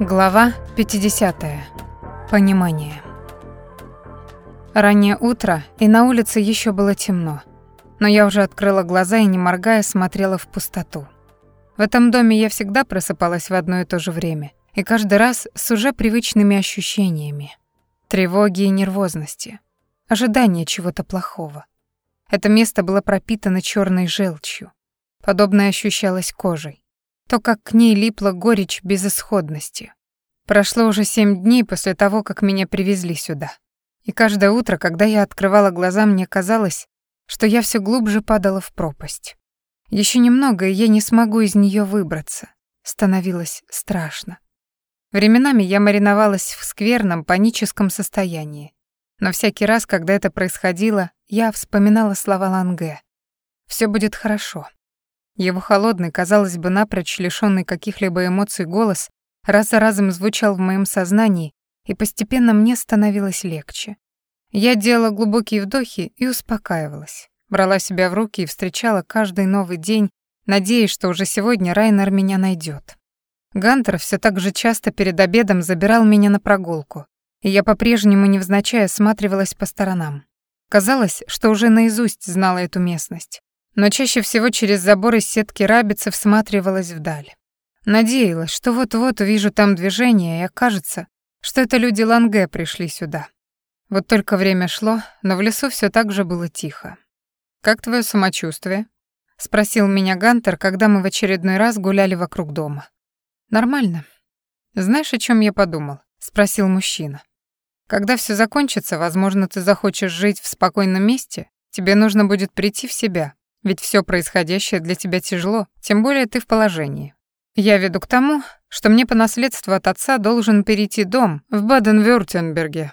Глава 50. Понимание. Раннее утро, и на улице еще было темно. Но я уже открыла глаза и, не моргая, смотрела в пустоту. В этом доме я всегда просыпалась в одно и то же время, и каждый раз с уже привычными ощущениями. Тревоги и нервозности. Ожидание чего-то плохого. Это место было пропитано черной желчью. Подобное ощущалось кожей то, как к ней липла горечь безысходности. Прошло уже семь дней после того, как меня привезли сюда. И каждое утро, когда я открывала глаза, мне казалось, что я все глубже падала в пропасть. Еще немного, и я не смогу из нее выбраться. Становилось страшно. Временами я мариновалась в скверном, паническом состоянии. Но всякий раз, когда это происходило, я вспоминала слова Ланге. «Всё будет хорошо. Его холодный, казалось бы, напрочь лишённый каких-либо эмоций голос раз за разом звучал в моем сознании, и постепенно мне становилось легче. Я делала глубокие вдохи и успокаивалась. Брала себя в руки и встречала каждый новый день, надеясь, что уже сегодня Райнер меня найдет. Гантер все так же часто перед обедом забирал меня на прогулку, и я по-прежнему невзначай осматривалась по сторонам. Казалось, что уже наизусть знала эту местность но чаще всего через забор из сетки рабицы всматривалась вдаль. Надеялась, что вот-вот увижу там движение, и окажется, что это люди Ланге пришли сюда. Вот только время шло, но в лесу все так же было тихо. «Как твое самочувствие?» — спросил меня Гантер, когда мы в очередной раз гуляли вокруг дома. «Нормально. Знаешь, о чем я подумал?» — спросил мужчина. «Когда все закончится, возможно, ты захочешь жить в спокойном месте, тебе нужно будет прийти в себя, ведь все происходящее для тебя тяжело, тем более ты в положении. Я веду к тому, что мне по наследству от отца должен перейти дом в Баден-Вюртемберге.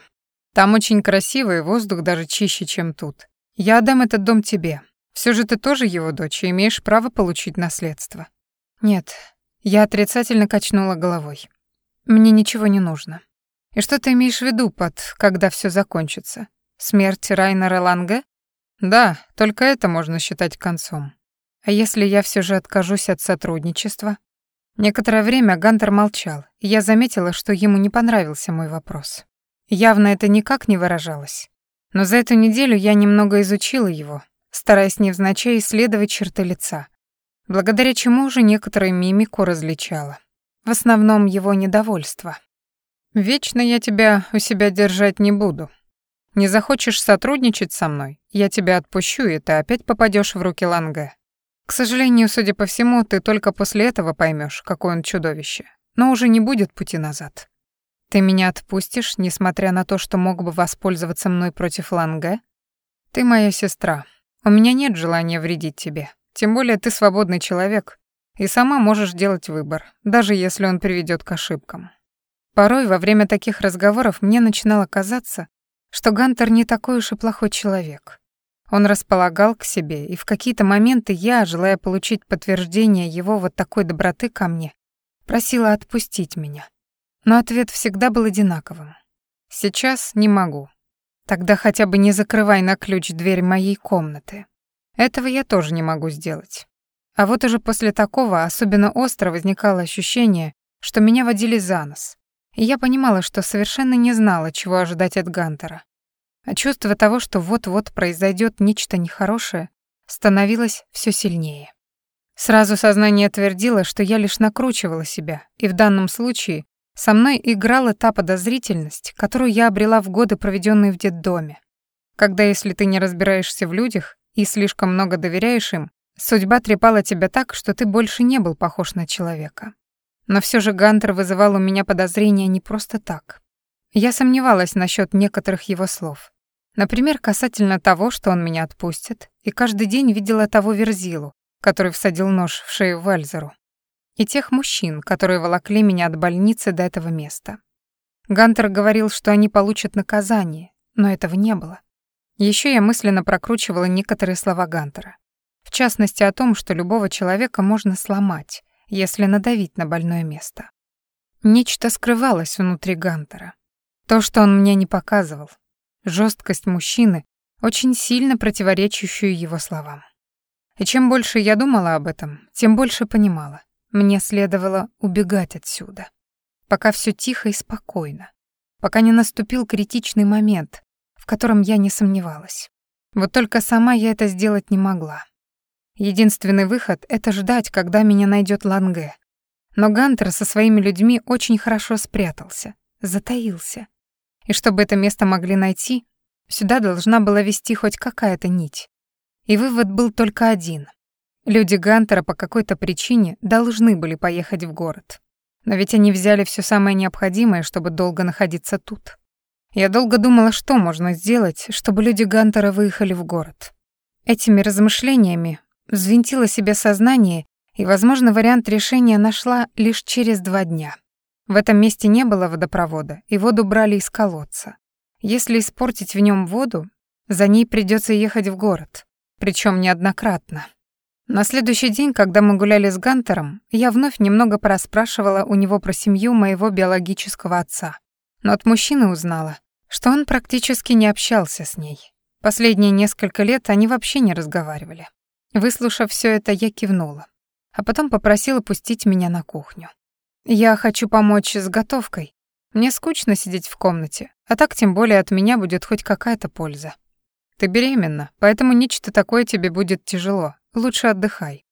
Там очень красивый воздух даже чище, чем тут. Я отдам этот дом тебе. Все же ты тоже его дочь и имеешь право получить наследство. Нет, я отрицательно качнула головой. Мне ничего не нужно. И что ты имеешь в виду под «когда все закончится»? Смерть Райнера Ланге? Да, только это можно считать концом. А если я все же откажусь от сотрудничества? Некоторое время Гантер молчал, и я заметила, что ему не понравился мой вопрос. Явно это никак не выражалось. Но за эту неделю я немного изучила его, стараясь невзначай исследовать черты лица, благодаря чему уже некоторые мимику различала. В основном его недовольство. «Вечно я тебя у себя держать не буду», не захочешь сотрудничать со мной, я тебя отпущу, и ты опять попадешь в руки Ланге. К сожалению, судя по всему, ты только после этого поймешь, какое он чудовище. Но уже не будет пути назад. Ты меня отпустишь, несмотря на то, что мог бы воспользоваться мной против Ланге? Ты моя сестра. У меня нет желания вредить тебе. Тем более ты свободный человек и сама можешь делать выбор, даже если он приведет к ошибкам. Порой во время таких разговоров мне начинало казаться, что Гантер не такой уж и плохой человек. Он располагал к себе, и в какие-то моменты я, желая получить подтверждение его вот такой доброты ко мне, просила отпустить меня. Но ответ всегда был одинаковым. «Сейчас не могу. Тогда хотя бы не закрывай на ключ дверь моей комнаты. Этого я тоже не могу сделать». А вот уже после такого особенно остро возникало ощущение, что меня водили за нос, я понимала, что совершенно не знала, чего ожидать от Гантера. А чувство того, что вот-вот произойдет нечто нехорошее, становилось все сильнее. Сразу сознание твердило, что я лишь накручивала себя, и в данном случае со мной играла та подозрительность, которую я обрела в годы, проведенные в детдоме. Когда, если ты не разбираешься в людях и слишком много доверяешь им, судьба трепала тебя так, что ты больше не был похож на человека. Но все же Гантер вызывал у меня подозрения не просто так. Я сомневалась насчет некоторых его слов. Например, касательно того, что он меня отпустит, и каждый день видела того Верзилу, который всадил нож в шею Вальзеру, и тех мужчин, которые волокли меня от больницы до этого места. Гантер говорил, что они получат наказание, но этого не было. Еще я мысленно прокручивала некоторые слова Гантера. В частности, о том, что любого человека можно сломать, если надавить на больное место. Нечто скрывалось внутри Гантера. То, что он мне не показывал. Жесткость мужчины, очень сильно противоречащую его словам. И чем больше я думала об этом, тем больше понимала. Мне следовало убегать отсюда. пока все тихо и спокойно, пока не наступил критичный момент, в котором я не сомневалась. Вот только сама я это сделать не могла. Единственный выход — это ждать, когда меня найдет Ланге. Но Гантер со своими людьми очень хорошо спрятался, затаился. И чтобы это место могли найти, сюда должна была вести хоть какая-то нить. И вывод был только один. Люди Гантера по какой-то причине должны были поехать в город. Но ведь они взяли все самое необходимое, чтобы долго находиться тут. Я долго думала, что можно сделать, чтобы люди Гантера выехали в город. Этими размышлениями взвинтила себе сознание и, возможно, вариант решения нашла лишь через два дня. В этом месте не было водопровода, и воду брали из колодца. Если испортить в нем воду, за ней придется ехать в город, причем неоднократно. На следующий день, когда мы гуляли с Гантером, я вновь немного пораспрашивала у него про семью моего биологического отца. Но от мужчины узнала, что он практически не общался с ней. Последние несколько лет они вообще не разговаривали. Выслушав все это, я кивнула, а потом попросила пустить меня на кухню. Я хочу помочь с готовкой. Мне скучно сидеть в комнате, а так тем более от меня будет хоть какая-то польза. Ты беременна, поэтому нечто такое тебе будет тяжело, Лучше отдыхай.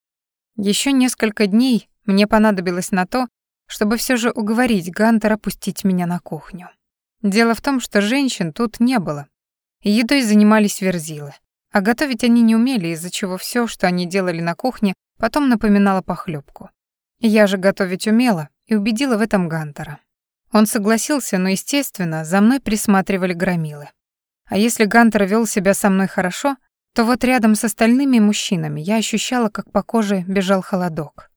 Еще несколько дней мне понадобилось на то, чтобы все же уговорить Гантера пустить меня на кухню. Дело в том, что женщин тут не было, и едой занимались верзилы. А готовить они не умели, из-за чего все, что они делали на кухне, потом напоминало похлебку. Я же готовить умела и убедила в этом Гантера. Он согласился, но, естественно, за мной присматривали громилы. А если Гантер вел себя со мной хорошо, то вот рядом с остальными мужчинами я ощущала, как по коже бежал холодок.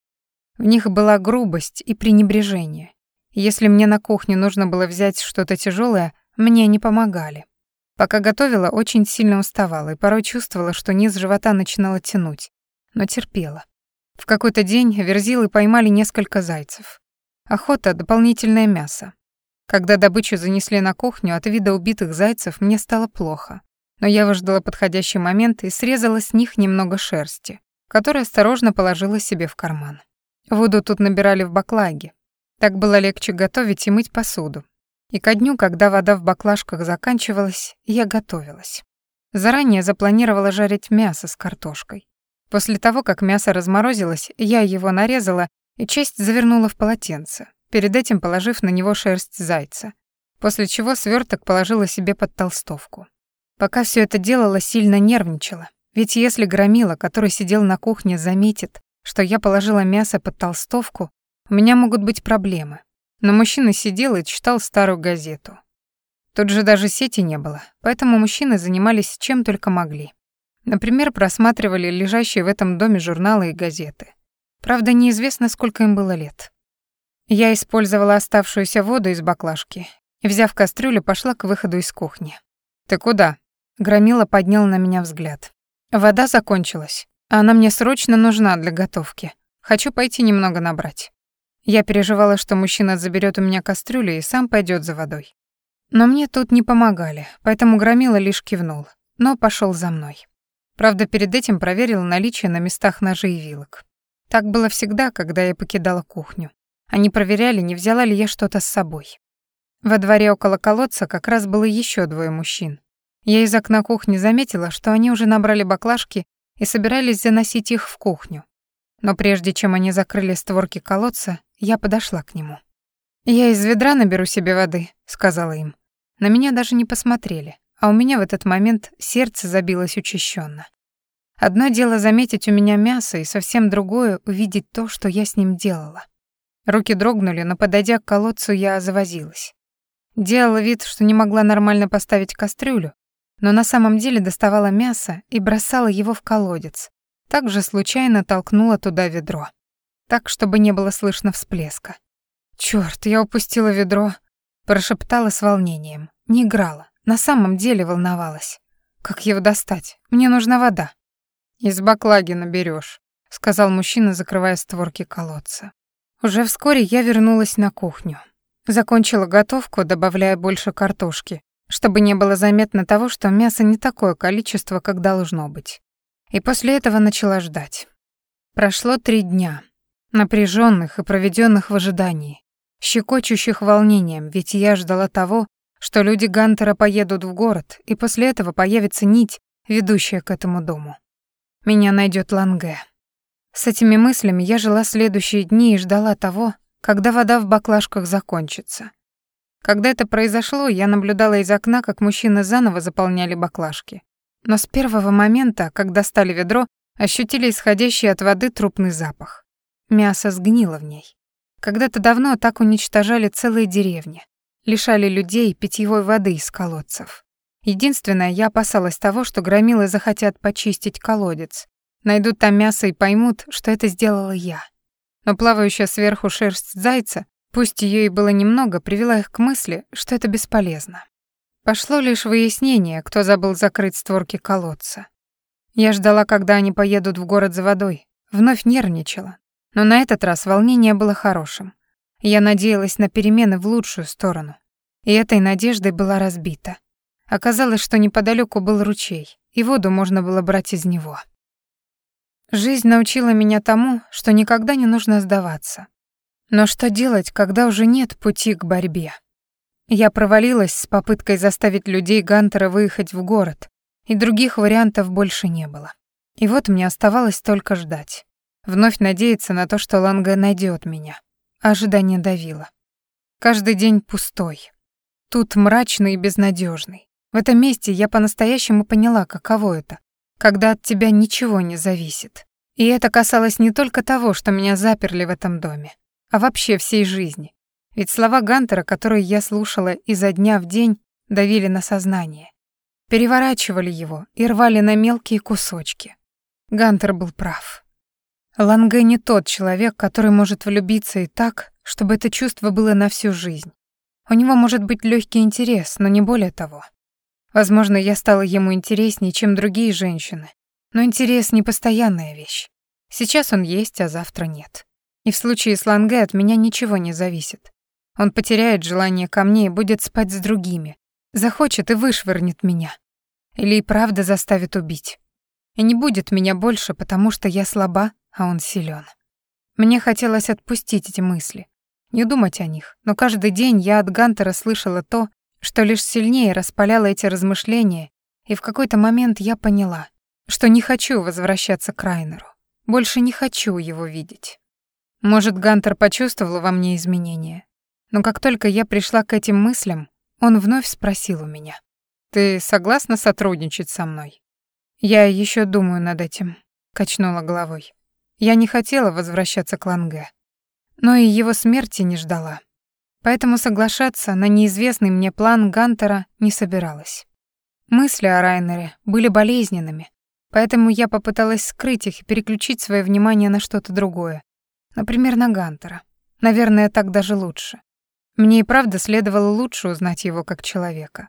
В них была грубость и пренебрежение. Если мне на кухне нужно было взять что-то тяжелое, мне не помогали. Пока готовила, очень сильно уставала и порой чувствовала, что низ живота начинало тянуть, но терпела. В какой-то день верзилы поймали несколько зайцев. Охота — дополнительное мясо. Когда добычу занесли на кухню, от вида убитых зайцев мне стало плохо но я выждала подходящий момент и срезала с них немного шерсти, которую осторожно положила себе в карман. Воду тут набирали в баклаге. Так было легче готовить и мыть посуду. И ко дню, когда вода в баклажках заканчивалась, я готовилась. Заранее запланировала жарить мясо с картошкой. После того, как мясо разморозилось, я его нарезала и часть завернула в полотенце, перед этим положив на него шерсть зайца, после чего сверток положила себе под толстовку. Пока все это делала, сильно нервничала. Ведь если громила, который сидел на кухне, заметит, что я положила мясо под толстовку, у меня могут быть проблемы. Но мужчина сидел и читал старую газету. Тут же даже сети не было, поэтому мужчины занимались чем только могли. Например, просматривали лежащие в этом доме журналы и газеты. Правда, неизвестно, сколько им было лет. Я использовала оставшуюся воду из баклажки и, взяв кастрюлю, пошла к выходу из кухни. «Ты куда?» Громила поднял на меня взгляд. Вода закончилась. А она мне срочно нужна для готовки. Хочу пойти немного набрать. Я переживала, что мужчина заберет у меня кастрюлю и сам пойдет за водой. Но мне тут не помогали, поэтому Громила лишь кивнул, но пошел за мной. Правда, перед этим проверил наличие на местах ножей и вилок. Так было всегда, когда я покидала кухню. Они проверяли, не взяла ли я что-то с собой. Во дворе около колодца как раз было еще двое мужчин. Я из окна кухни заметила, что они уже набрали баклажки и собирались заносить их в кухню. Но прежде чем они закрыли створки колодца, я подошла к нему. «Я из ведра наберу себе воды», — сказала им. На меня даже не посмотрели, а у меня в этот момент сердце забилось учащенно. Одно дело заметить у меня мясо, и совсем другое — увидеть то, что я с ним делала. Руки дрогнули, но, подойдя к колодцу, я завозилась. Делала вид, что не могла нормально поставить кастрюлю, но на самом деле доставала мясо и бросала его в колодец. Также случайно толкнула туда ведро. Так, чтобы не было слышно всплеска. «Чёрт, я упустила ведро», — прошептала с волнением. Не играла, на самом деле волновалась. «Как его достать? Мне нужна вода». «Из баклаги наберёшь», — сказал мужчина, закрывая створки колодца. Уже вскоре я вернулась на кухню. Закончила готовку, добавляя больше картошки, чтобы не было заметно того, что мяса не такое количество, как должно быть. И после этого начала ждать. Прошло три дня, напряженных и проведенных в ожидании. щекочущих волнением, ведь я ждала того, что люди Гантера поедут в город, и после этого появится нить, ведущая к этому дому. Меня найдет Ланге. С этими мыслями я жила следующие дни и ждала того, когда вода в баклажках закончится. Когда это произошло, я наблюдала из окна, как мужчины заново заполняли баклажки. Но с первого момента, когда стали ведро, ощутили исходящий от воды трупный запах. Мясо сгнило в ней. Когда-то давно так уничтожали целые деревни, лишали людей питьевой воды из колодцев. Единственное, я опасалась того, что громилы захотят почистить колодец, найдут там мясо и поймут, что это сделала я. Но плавающая сверху шерсть зайца, пусть ее и было немного, привела их к мысли, что это бесполезно. Пошло лишь выяснение, кто забыл закрыть створки колодца. Я ждала, когда они поедут в город за водой, вновь нервничала. Но на этот раз волнение было хорошим. Я надеялась на перемены в лучшую сторону. И этой надеждой была разбита. Оказалось, что неподалеку был ручей, и воду можно было брать из него. Жизнь научила меня тому, что никогда не нужно сдаваться. Но что делать, когда уже нет пути к борьбе? Я провалилась с попыткой заставить людей Гантера выехать в город, и других вариантов больше не было. И вот мне оставалось только ждать. Вновь надеяться на то, что Ланга найдет меня. Ожидание давило. Каждый день пустой. Тут мрачный и безнадежный. В этом месте я по-настоящему поняла, каково это, когда от тебя ничего не зависит. И это касалось не только того, что меня заперли в этом доме, а вообще всей жизни. Ведь слова Гантера, которые я слушала изо дня в день, давили на сознание. Переворачивали его и рвали на мелкие кусочки. Гантер был прав. Ланге не тот человек, который может влюбиться и так, чтобы это чувство было на всю жизнь. У него может быть легкий интерес, но не более того. Возможно, я стала ему интереснее, чем другие женщины. Но интерес — не постоянная вещь. Сейчас он есть, а завтра нет. И в случае с Ланге от меня ничего не зависит. Он потеряет желание ко мне и будет спать с другими. Захочет и вышвырнет меня. Или и правда заставит убить. И не будет меня больше, потому что я слаба, а он силен. Мне хотелось отпустить эти мысли, не думать о них, но каждый день я от Гантера слышала то, что лишь сильнее распаляло эти размышления, и в какой-то момент я поняла, что не хочу возвращаться к Райнеру. Больше не хочу его видеть. Может, Гантер почувствовал во мне изменения. Но как только я пришла к этим мыслям, он вновь спросил у меня. «Ты согласна сотрудничать со мной?» «Я еще думаю над этим», — качнула головой. Я не хотела возвращаться к Ланге, но и его смерти не ждала. Поэтому соглашаться на неизвестный мне план Гантера не собиралась. Мысли о Райнере были болезненными, поэтому я попыталась скрыть их и переключить свое внимание на что-то другое. Например, на Гантера. Наверное, так даже лучше. Мне и правда следовало лучше узнать его как человека.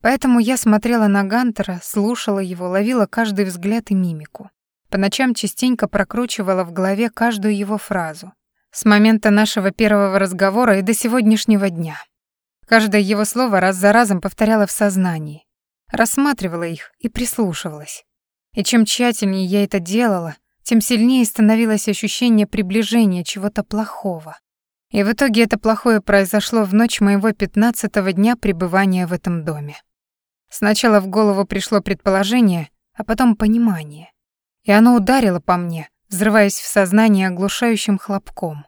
Поэтому я смотрела на Гантера, слушала его, ловила каждый взгляд и мимику. По ночам частенько прокручивала в голове каждую его фразу. С момента нашего первого разговора и до сегодняшнего дня. Каждое его слово раз за разом повторяла в сознании. Рассматривала их и прислушивалась. И чем тщательнее я это делала, тем сильнее становилось ощущение приближения чего-то плохого. И в итоге это плохое произошло в ночь моего пятнадцатого дня пребывания в этом доме. Сначала в голову пришло предположение, а потом понимание и оно ударило по мне, взрываясь в сознании оглушающим хлопком.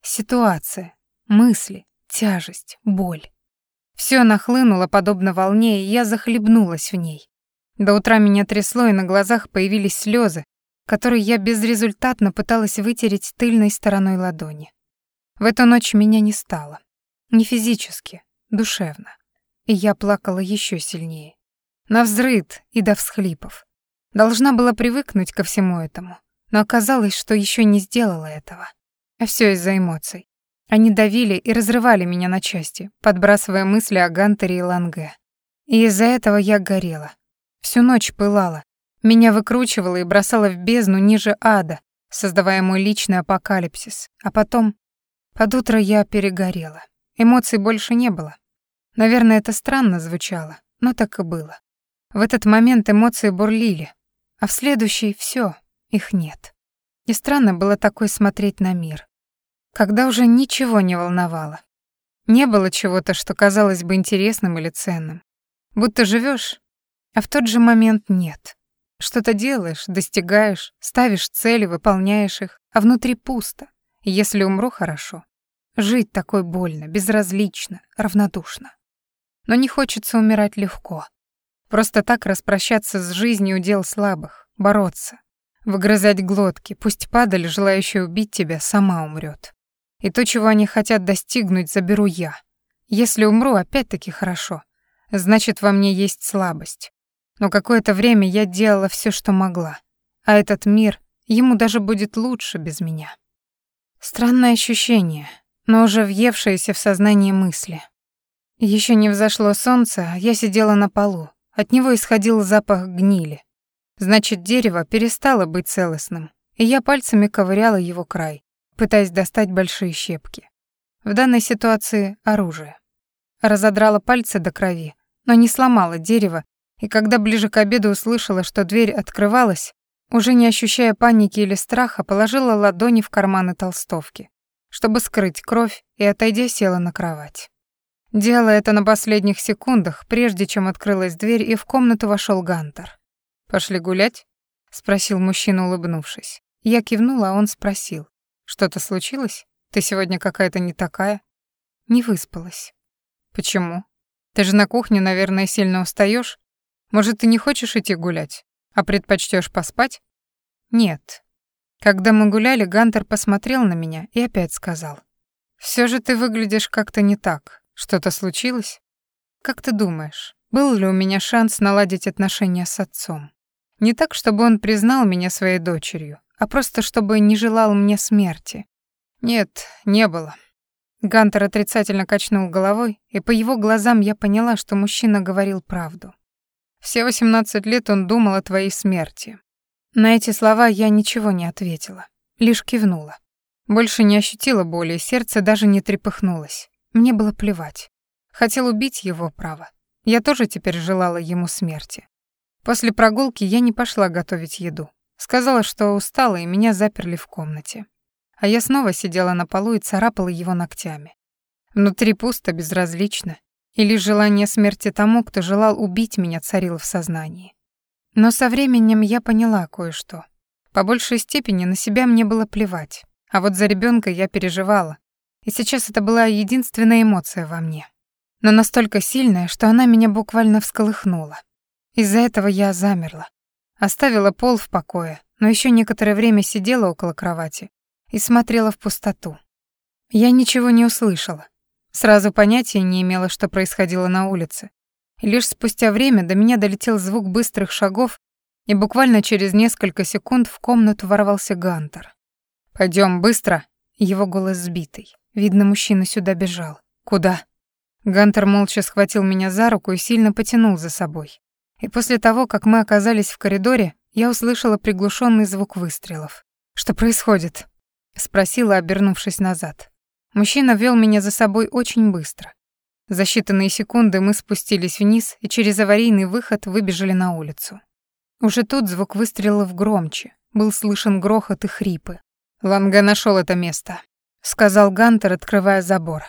Ситуация, мысли, тяжесть, боль. Все нахлынуло подобно волне, и я захлебнулась в ней. До утра меня трясло, и на глазах появились слезы, которые я безрезультатно пыталась вытереть тыльной стороной ладони. В эту ночь меня не стало. Не физически, душевно. И я плакала еще сильнее. Навзрыд и до всхлипов. Должна была привыкнуть ко всему этому, но оказалось, что еще не сделала этого. А все из-за эмоций. Они давили и разрывали меня на части, подбрасывая мысли о Гантере и Ланге. И из-за этого я горела. Всю ночь пылала. Меня выкручивало и бросало в бездну ниже ада, создавая мой личный апокалипсис. А потом... Под утро я перегорела. Эмоций больше не было. Наверное, это странно звучало, но так и было. В этот момент эмоции бурлили, а в следующий все, их нет. И странно было такой смотреть на мир. когда уже ничего не волновало. Не было чего-то, что казалось бы интересным или ценным. Будто живешь, а в тот же момент нет. Что-то делаешь, достигаешь, ставишь цели, выполняешь их, а внутри пусто. Если умру, хорошо. Жить такой больно, безразлично, равнодушно. Но не хочется умирать легко. Просто так распрощаться с жизнью дел слабых, бороться. Выгрызать глотки, пусть падаль, желающая убить тебя, сама умрет. И то, чего они хотят достигнуть, заберу я. Если умру, опять-таки хорошо. Значит, во мне есть слабость. Но какое-то время я делала все, что могла. А этот мир, ему даже будет лучше без меня. Странное ощущение, но уже въевшееся в сознание мысли. Еще не взошло солнце, а я сидела на полу. От него исходил запах гнили. Значит, дерево перестало быть целостным, и я пальцами ковыряла его край пытаясь достать большие щепки. В данной ситуации оружие. Разодрала пальцы до крови, но не сломала дерево, и когда ближе к обеду услышала, что дверь открывалась, уже не ощущая паники или страха, положила ладони в карманы толстовки, чтобы скрыть кровь, и, отойдя, села на кровать. Делая это на последних секундах, прежде чем открылась дверь, и в комнату вошел Гантер. «Пошли гулять?» — спросил мужчина, улыбнувшись. Я кивнула, а он спросил. Что-то случилось? Ты сегодня какая-то не такая? Не выспалась. Почему? Ты же на кухне, наверное, сильно устаешь. Может, ты не хочешь идти гулять, а предпочтешь поспать? Нет. Когда мы гуляли, Гантер посмотрел на меня и опять сказал: "Все же ты выглядишь как-то не так. Что-то случилось? Как ты думаешь, был ли у меня шанс наладить отношения с отцом? Не так, чтобы он признал меня своей дочерью, а просто чтобы не желал мне смерти. Нет, не было. Гантер отрицательно качнул головой, и по его глазам я поняла, что мужчина говорил правду. Все 18 лет он думал о твоей смерти. На эти слова я ничего не ответила, лишь кивнула. Больше не ощутила боли, сердце даже не трепыхнулось. Мне было плевать. Хотел убить его, право. Я тоже теперь желала ему смерти. После прогулки я не пошла готовить еду. Сказала, что устала, и меня заперли в комнате. А я снова сидела на полу и царапала его ногтями. Внутри пусто, безразлично, и лишь желание смерти тому, кто желал убить меня, царило в сознании. Но со временем я поняла кое-что. По большей степени на себя мне было плевать, а вот за ребенка я переживала, и сейчас это была единственная эмоция во мне. Но настолько сильная, что она меня буквально всколыхнула. Из-за этого я замерла, Оставила пол в покое, но еще некоторое время сидела около кровати и смотрела в пустоту. Я ничего не услышала. Сразу понятия не имела, что происходило на улице. И лишь спустя время до меня долетел звук быстрых шагов, и буквально через несколько секунд в комнату ворвался Гантер. Пойдем быстро!» Его голос сбитый. Видно, мужчина сюда бежал. «Куда?» Гантер молча схватил меня за руку и сильно потянул за собой. И после того, как мы оказались в коридоре, я услышала приглушенный звук выстрелов. «Что происходит?» — спросила, обернувшись назад. Мужчина вел меня за собой очень быстро. За считанные секунды мы спустились вниз и через аварийный выход выбежали на улицу. Уже тут звук выстрелов громче, был слышен грохот и хрипы. «Ланге нашел это место», — сказал Гантер, открывая забор.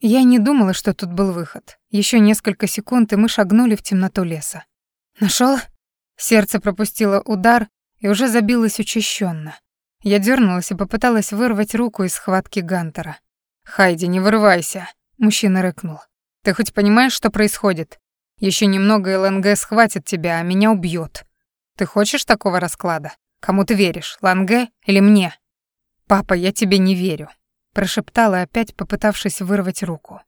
Я не думала, что тут был выход. Еще несколько секунд, и мы шагнули в темноту леса. Нашел? Сердце пропустило удар и уже забилось учащенно. Я дернулась и попыталась вырвать руку из схватки Гантера. «Хайди, не вырывайся!» — мужчина рыкнул. «Ты хоть понимаешь, что происходит? Еще немного ЛНГ схватит тебя, а меня убьет. Ты хочешь такого расклада? Кому ты веришь, Ланге или мне?» «Папа, я тебе не верю», — прошептала, опять попытавшись вырвать руку.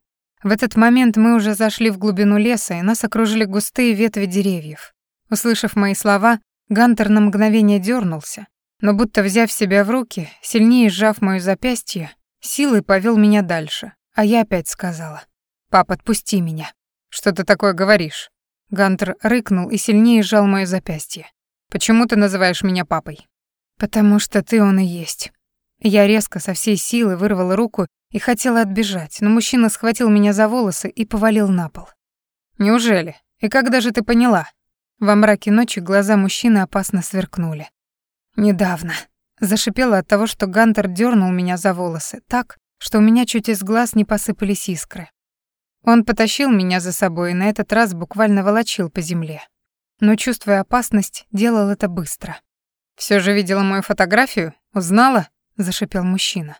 В этот момент мы уже зашли в глубину леса, и нас окружили густые ветви деревьев. Услышав мои слова, Гантер на мгновение дернулся, но будто взяв себя в руки, сильнее сжав моё запястье, силой повел меня дальше, а я опять сказала: "Пап, отпусти меня". "Что ты такое говоришь?" Гантер рыкнул и сильнее сжал моё запястье. "Почему ты называешь меня папой?" "Потому что ты он и есть". Я резко со всей силы вырвала руку и хотела отбежать, но мужчина схватил меня за волосы и повалил на пол. «Неужели? И когда же ты поняла?» Во мраке ночи глаза мужчины опасно сверкнули. «Недавно», Зашипела от того, что Гантер дернул меня за волосы так, что у меня чуть из глаз не посыпались искры. Он потащил меня за собой и на этот раз буквально волочил по земле. Но, чувствуя опасность, делал это быстро. Все же видела мою фотографию? Узнала?» — зашипел мужчина.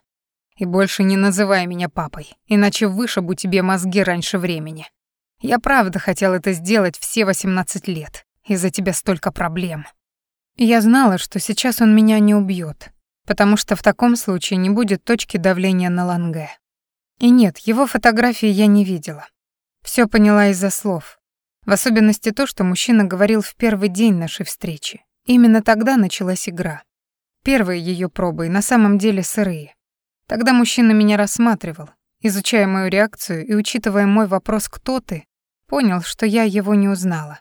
«И больше не называй меня папой, иначе вышибу тебе мозги раньше времени. Я правда хотел это сделать все 18 лет. Из-за тебя столько проблем». Я знала, что сейчас он меня не убьет, потому что в таком случае не будет точки давления на Ланге. И нет, его фотографии я не видела. Все поняла из-за слов. В особенности то, что мужчина говорил в первый день нашей встречи. Именно тогда началась игра. Первые ее пробы на самом деле сырые. Тогда мужчина меня рассматривал, изучая мою реакцию и учитывая мой вопрос «Кто ты?», понял, что я его не узнала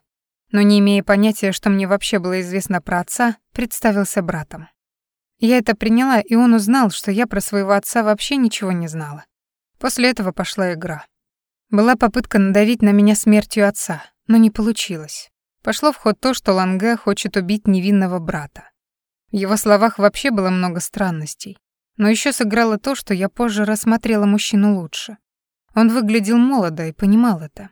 но не имея понятия, что мне вообще было известно про отца, представился братом. Я это приняла, и он узнал, что я про своего отца вообще ничего не знала. После этого пошла игра. Была попытка надавить на меня смертью отца, но не получилось. Пошло в ход то, что Ланге хочет убить невинного брата. В его словах вообще было много странностей. Но еще сыграло то, что я позже рассмотрела мужчину лучше. Он выглядел молодо и понимал это.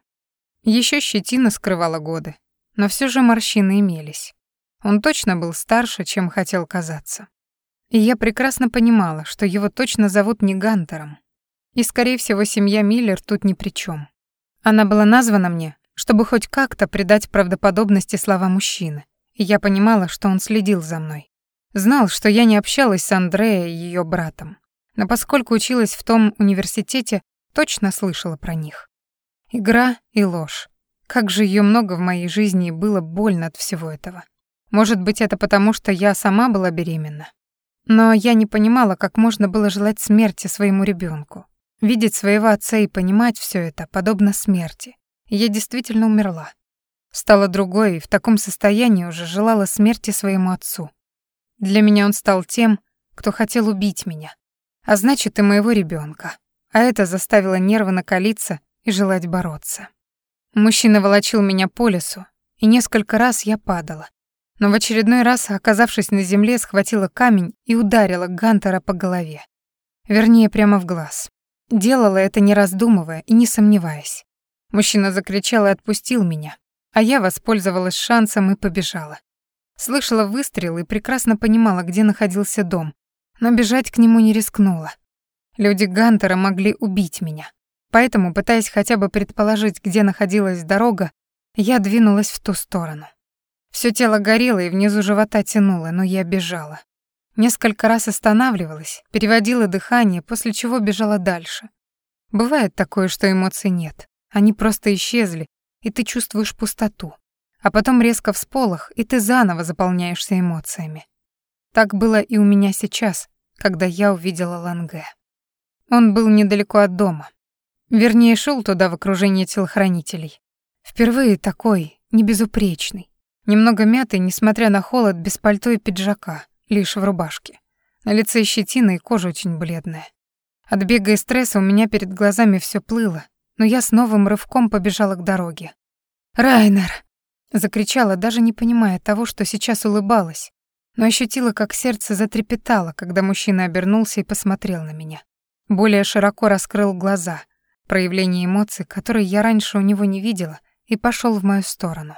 Еще щетина скрывала годы, но все же морщины имелись. Он точно был старше, чем хотел казаться. И я прекрасно понимала, что его точно зовут не Гантером. И, скорее всего, семья Миллер тут ни при чем. Она была названа мне, чтобы хоть как-то придать правдоподобности слова мужчины. И я понимала, что он следил за мной. Знал, что я не общалась с Андреей и ее братом. Но поскольку училась в том университете, точно слышала про них. Игра и ложь. Как же ее много в моей жизни и было больно от всего этого. Может быть, это потому, что я сама была беременна. Но я не понимала, как можно было желать смерти своему ребенку. Видеть своего отца и понимать все это подобно смерти. Я действительно умерла. Стала другой и в таком состоянии уже желала смерти своему отцу. Для меня он стал тем, кто хотел убить меня, а значит и моего ребенка. А это заставило нервы накалиться и желать бороться. Мужчина волочил меня по лесу, и несколько раз я падала. Но в очередной раз, оказавшись на земле, схватила камень и ударила Гантера по голове. Вернее, прямо в глаз. Делала это не раздумывая и не сомневаясь. Мужчина закричал и отпустил меня, а я воспользовалась шансом и побежала. Слышала выстрелы и прекрасно понимала, где находился дом, но бежать к нему не рискнула. Люди Гантера могли убить меня. Поэтому, пытаясь хотя бы предположить, где находилась дорога, я двинулась в ту сторону. Всё тело горело и внизу живота тянуло, но я бежала. Несколько раз останавливалась, переводила дыхание, после чего бежала дальше. Бывает такое, что эмоций нет. Они просто исчезли, и ты чувствуешь пустоту. А потом резко всполох, и ты заново заполняешься эмоциями. Так было и у меня сейчас, когда я увидела Ланге. Он был недалеко от дома, Вернее, шел туда в окружении телохранителей. Впервые такой, небезупречный. Немного мятый, несмотря на холод, без пальто и пиджака, лишь в рубашке. На лице щетина и кожа очень бледная. От бега и стресса у меня перед глазами все плыло, но я с новым рывком побежала к дороге. «Райнер!» — закричала, даже не понимая того, что сейчас улыбалась, но ощутила, как сердце затрепетало, когда мужчина обернулся и посмотрел на меня. Более широко раскрыл глаза, проявление эмоций, которые я раньше у него не видела, и пошел в мою сторону.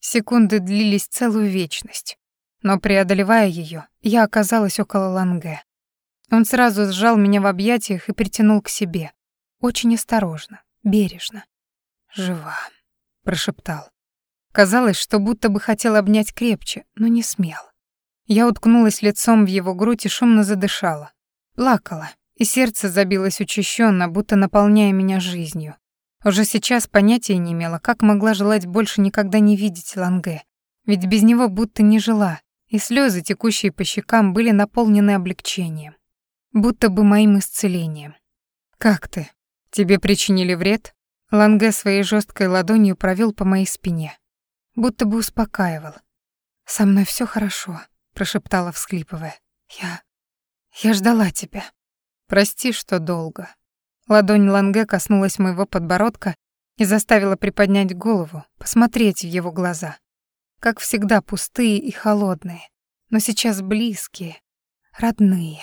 Секунды длились целую вечность, но преодолевая ее, я оказалась около Ланге. Он сразу сжал меня в объятиях и притянул к себе, очень осторожно, бережно. «Жива», — прошептал. Казалось, что будто бы хотел обнять крепче, но не смел. Я уткнулась лицом в его грудь и шумно задышала. Плакала, и сердце забилось учащенно, будто наполняя меня жизнью. Уже сейчас понятия не имела, как могла желать больше никогда не видеть Ланге, ведь без него будто не жила, и слезы, текущие по щекам, были наполнены облегчением, будто бы моим исцелением. «Как ты? Тебе причинили вред?» Ланге своей жесткой ладонью провел по моей спине, будто бы успокаивал. «Со мной все хорошо», — прошептала, всхлипывая. «Я... я ждала тебя». Прости, что долго. Ладонь Ланге коснулась моего подбородка и заставила приподнять голову, посмотреть в его глаза. Как всегда, пустые и холодные, но сейчас близкие, родные.